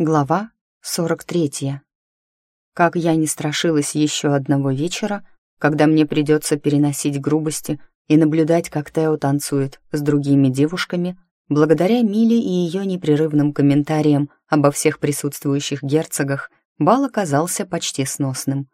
Глава 43. Как я не страшилась еще одного вечера, когда мне придется переносить грубости и наблюдать, как Тео танцует с другими девушками, благодаря Миле и ее непрерывным комментариям обо всех присутствующих герцогах, бал оказался почти сносным.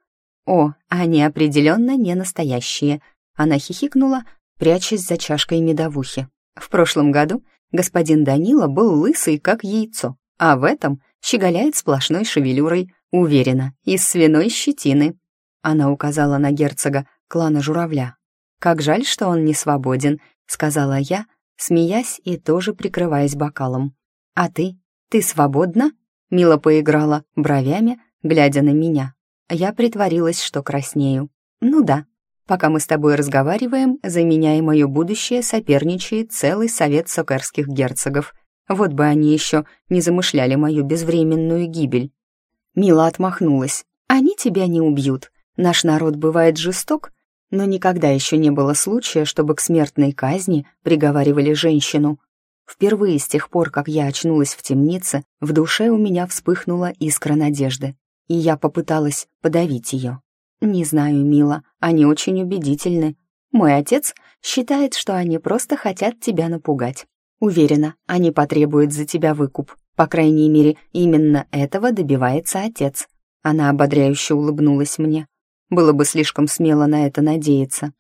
«О, они определенно не настоящие», — она хихикнула, прячась за чашкой медовухи. «В прошлом году господин Данила был лысый, как яйцо, а в этом — щеголяет сплошной шевелюрой, уверенно, из свиной щетины. Она указала на герцога клана журавля. «Как жаль, что он не свободен», — сказала я, смеясь и тоже прикрываясь бокалом. «А ты? Ты свободна?» Мила поиграла бровями, глядя на меня. Я притворилась, что краснею. «Ну да, пока мы с тобой разговариваем, за меня и мое будущее соперничает целый совет сокерских герцогов. Вот бы они еще не замышляли мою безвременную гибель. Мила отмахнулась. «Они тебя не убьют. Наш народ бывает жесток, но никогда еще не было случая, чтобы к смертной казни приговаривали женщину. Впервые с тех пор, как я очнулась в темнице, в душе у меня вспыхнула искра надежды, и я попыталась подавить ее. Не знаю, Мила, они очень убедительны. Мой отец считает, что они просто хотят тебя напугать. Уверена, они потребуют за тебя выкуп. По крайней мере, именно этого добивается отец. Она ободряюще улыбнулась мне. Было бы слишком смело на это надеяться.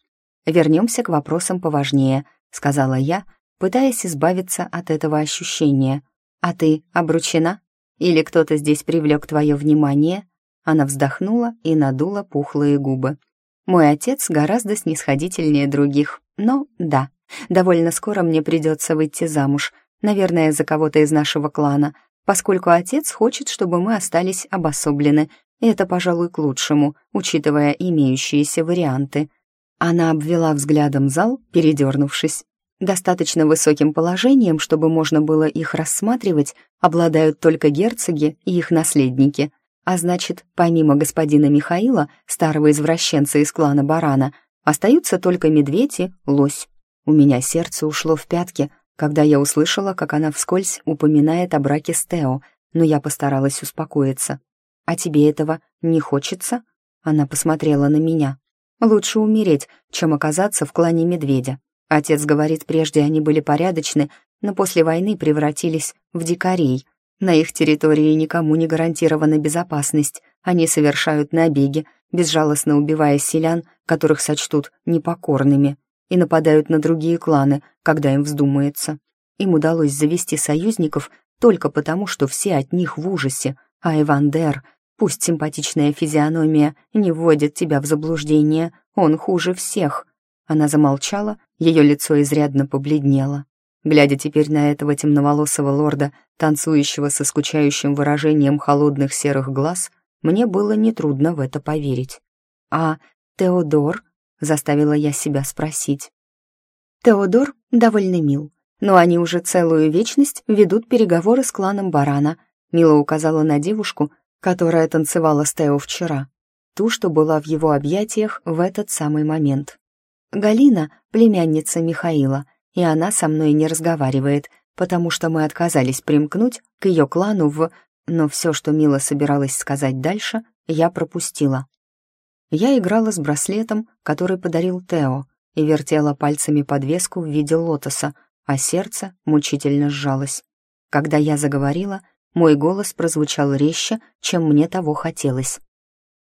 «Вернемся к вопросам поважнее», — сказала я, пытаясь избавиться от этого ощущения. «А ты обручена? Или кто-то здесь привлек твое внимание?» Она вздохнула и надула пухлые губы. «Мой отец гораздо снисходительнее других, но да, Довольно скоро мне придется выйти замуж, наверное, за кого-то из нашего клана, поскольку отец хочет, чтобы мы остались обособлены, это, пожалуй, к лучшему, учитывая имеющиеся варианты. Она обвела взглядом зал, передернувшись. Достаточно высоким положением, чтобы можно было их рассматривать, обладают только герцоги и их наследники. А значит, помимо господина Михаила, старого извращенца из клана Барана, остаются только медведь и лось. У меня сердце ушло в пятки, когда я услышала, как она вскользь упоминает о браке с Тео, но я постаралась успокоиться. «А тебе этого не хочется?» Она посмотрела на меня. «Лучше умереть, чем оказаться в клане медведя. Отец говорит, прежде они были порядочны, но после войны превратились в дикарей. На их территории никому не гарантирована безопасность. Они совершают набеги, безжалостно убивая селян, которых сочтут непокорными и нападают на другие кланы, когда им вздумается. Им удалось завести союзников только потому, что все от них в ужасе, а Эвандер, пусть симпатичная физиономия не вводит тебя в заблуждение, он хуже всех. Она замолчала, ее лицо изрядно побледнело. Глядя теперь на этого темноволосого лорда, танцующего со скучающим выражением холодных серых глаз, мне было нетрудно в это поверить. «А Теодор?» Заставила я себя спросить. Теодор довольно мил, но они уже целую вечность ведут переговоры с кланом Барана. Мила указала на девушку, которая танцевала с Тео вчера, ту, что была в его объятиях в этот самый момент. Галина — племянница Михаила, и она со мной не разговаривает, потому что мы отказались примкнуть к ее клану в... Но все, что Мила собиралась сказать дальше, я пропустила. Я играла с браслетом, который подарил Тео, и вертела пальцами подвеску в виде лотоса, а сердце мучительно сжалось. Когда я заговорила, мой голос прозвучал резче, чем мне того хотелось.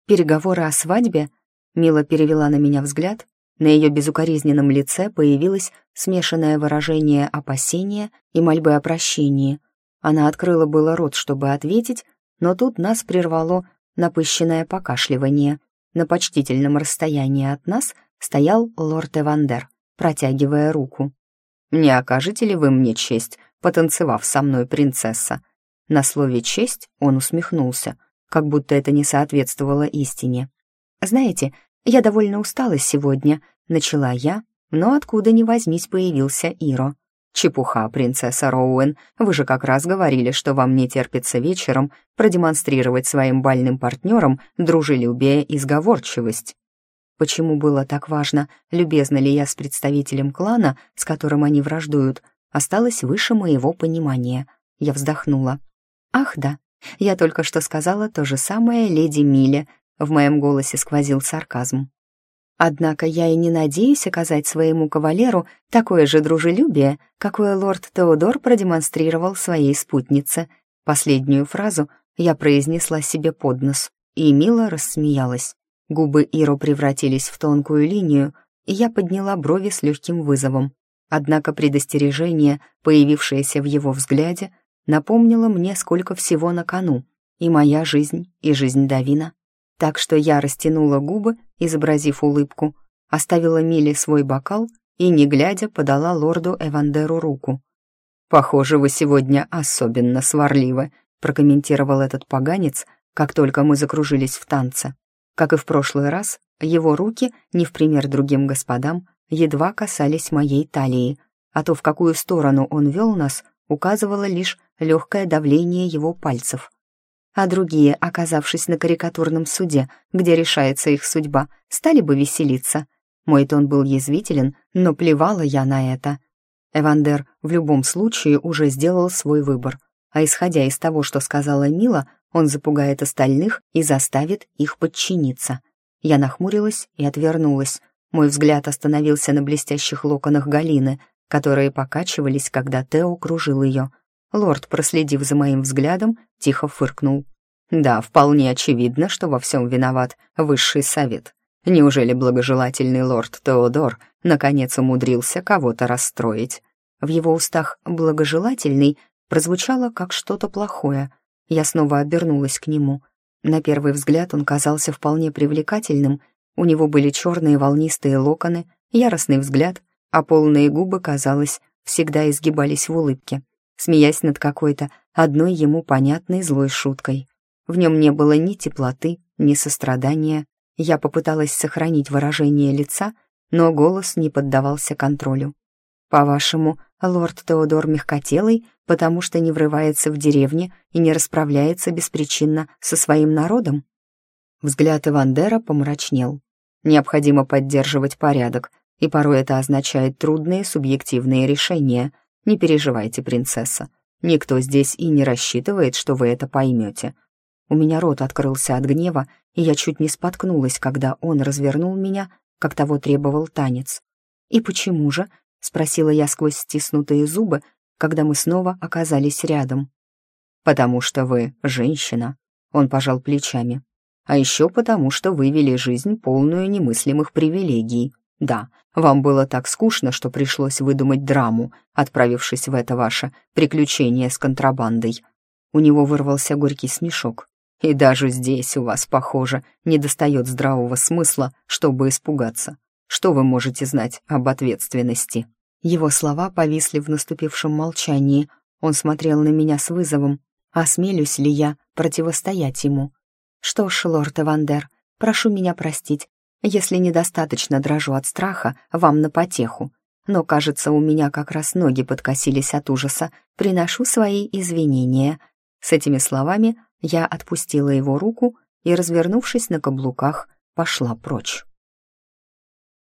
«Переговоры о свадьбе?» Мила перевела на меня взгляд. На ее безукоризненном лице появилось смешанное выражение опасения и мольбы о прощении. Она открыла было рот, чтобы ответить, но тут нас прервало напыщенное покашливание — на почтительном расстоянии от нас стоял лорд Эвандер, протягивая руку. «Не окажете ли вы мне честь, потанцевав со мной, принцесса?» На слове «честь» он усмехнулся, как будто это не соответствовало истине. «Знаете, я довольно устала сегодня», — начала я, но откуда ни возьмись появился Иро. «Чепуха, принцесса Роуэн, вы же как раз говорили, что вам не терпится вечером продемонстрировать своим бальным партнерам дружелюбие и сговорчивость». Почему было так важно, любезна ли я с представителем клана, с которым они враждуют, осталось выше моего понимания. Я вздохнула. «Ах да, Я только что сказала то же самое леди Миле. В моем голосе сквозил сарказм. Однако я и не надеюсь оказать своему кавалеру такое же дружелюбие, какое лорд Теодор продемонстрировал своей спутнице. Последнюю фразу я произнесла себе под нос, и мило рассмеялась. Губы Иру превратились в тонкую линию, и я подняла брови с легким вызовом. Однако предостережение, появившееся в его взгляде, напомнило мне, сколько всего на кону, и моя жизнь, и жизнь Давина. Так что я растянула губы, изобразив улыбку, оставила Миле свой бокал и, не глядя, подала лорду Эвандеру руку. «Похоже, вы сегодня особенно сварливы», прокомментировал этот поганец, как только мы закружились в танце. Как и в прошлый раз, его руки, не в пример другим господам, едва касались моей талии, а то, в какую сторону он вел нас, указывало лишь легкое давление его пальцев. А другие, оказавшись на карикатурном суде, где решается их судьба, стали бы веселиться. Мой тон был язвителен, но плевала я на это. Эвандер в любом случае уже сделал свой выбор, а исходя из того, что сказала Мила, он запугает остальных и заставит их подчиниться. Я нахмурилась и отвернулась. Мой взгляд остановился на блестящих локонах Галины, которые покачивались, когда Тео кружил ее. Лорд, проследив за моим взглядом, тихо фыркнул. «Да, вполне очевидно, что во всем виноват высший совет. Неужели благожелательный лорд Теодор наконец умудрился кого-то расстроить?» В его устах «благожелательный» прозвучало как что-то плохое. Я снова обернулась к нему. На первый взгляд он казался вполне привлекательным. У него были черные волнистые локоны, яростный взгляд, а полные губы, казалось, всегда изгибались в улыбке, смеясь над какой-то одной ему понятной злой шуткой. В нем не было ни теплоты, ни сострадания. Я попыталась сохранить выражение лица, но голос не поддавался контролю. «По-вашему, лорд Теодор мягкотелый, потому что не врывается в деревне и не расправляется беспричинно со своим народом?» Взгляд Ивандера помрачнел. «Необходимо поддерживать порядок, и порой это означает трудные субъективные решения. Не переживайте, принцесса. Никто здесь и не рассчитывает, что вы это поймете. У меня рот открылся от гнева, и я чуть не споткнулась, когда он развернул меня, как того требовал танец. И почему же — спросила я сквозь стиснутые зубы, когда мы снова оказались рядом. «Потому что вы женщина», — он пожал плечами. «А еще потому, что вы вели жизнь, полную немыслимых привилегий. Да, вам было так скучно, что пришлось выдумать драму, отправившись в это ваше приключение с контрабандой». У него вырвался горький смешок. «И даже здесь у вас, похоже, недостает здравого смысла, чтобы испугаться. Что вы можете знать об ответственности?» Его слова повисли в наступившем молчании. Он смотрел на меня с вызовом. Осмелюсь ли я противостоять ему? «Что ж, лорд Эвандер, прошу меня простить, если недостаточно дрожу от страха вам на потеху. Но, кажется, у меня как раз ноги подкосились от ужаса. Приношу свои извинения». С этими словами я отпустила его руку и, развернувшись на каблуках, пошла прочь.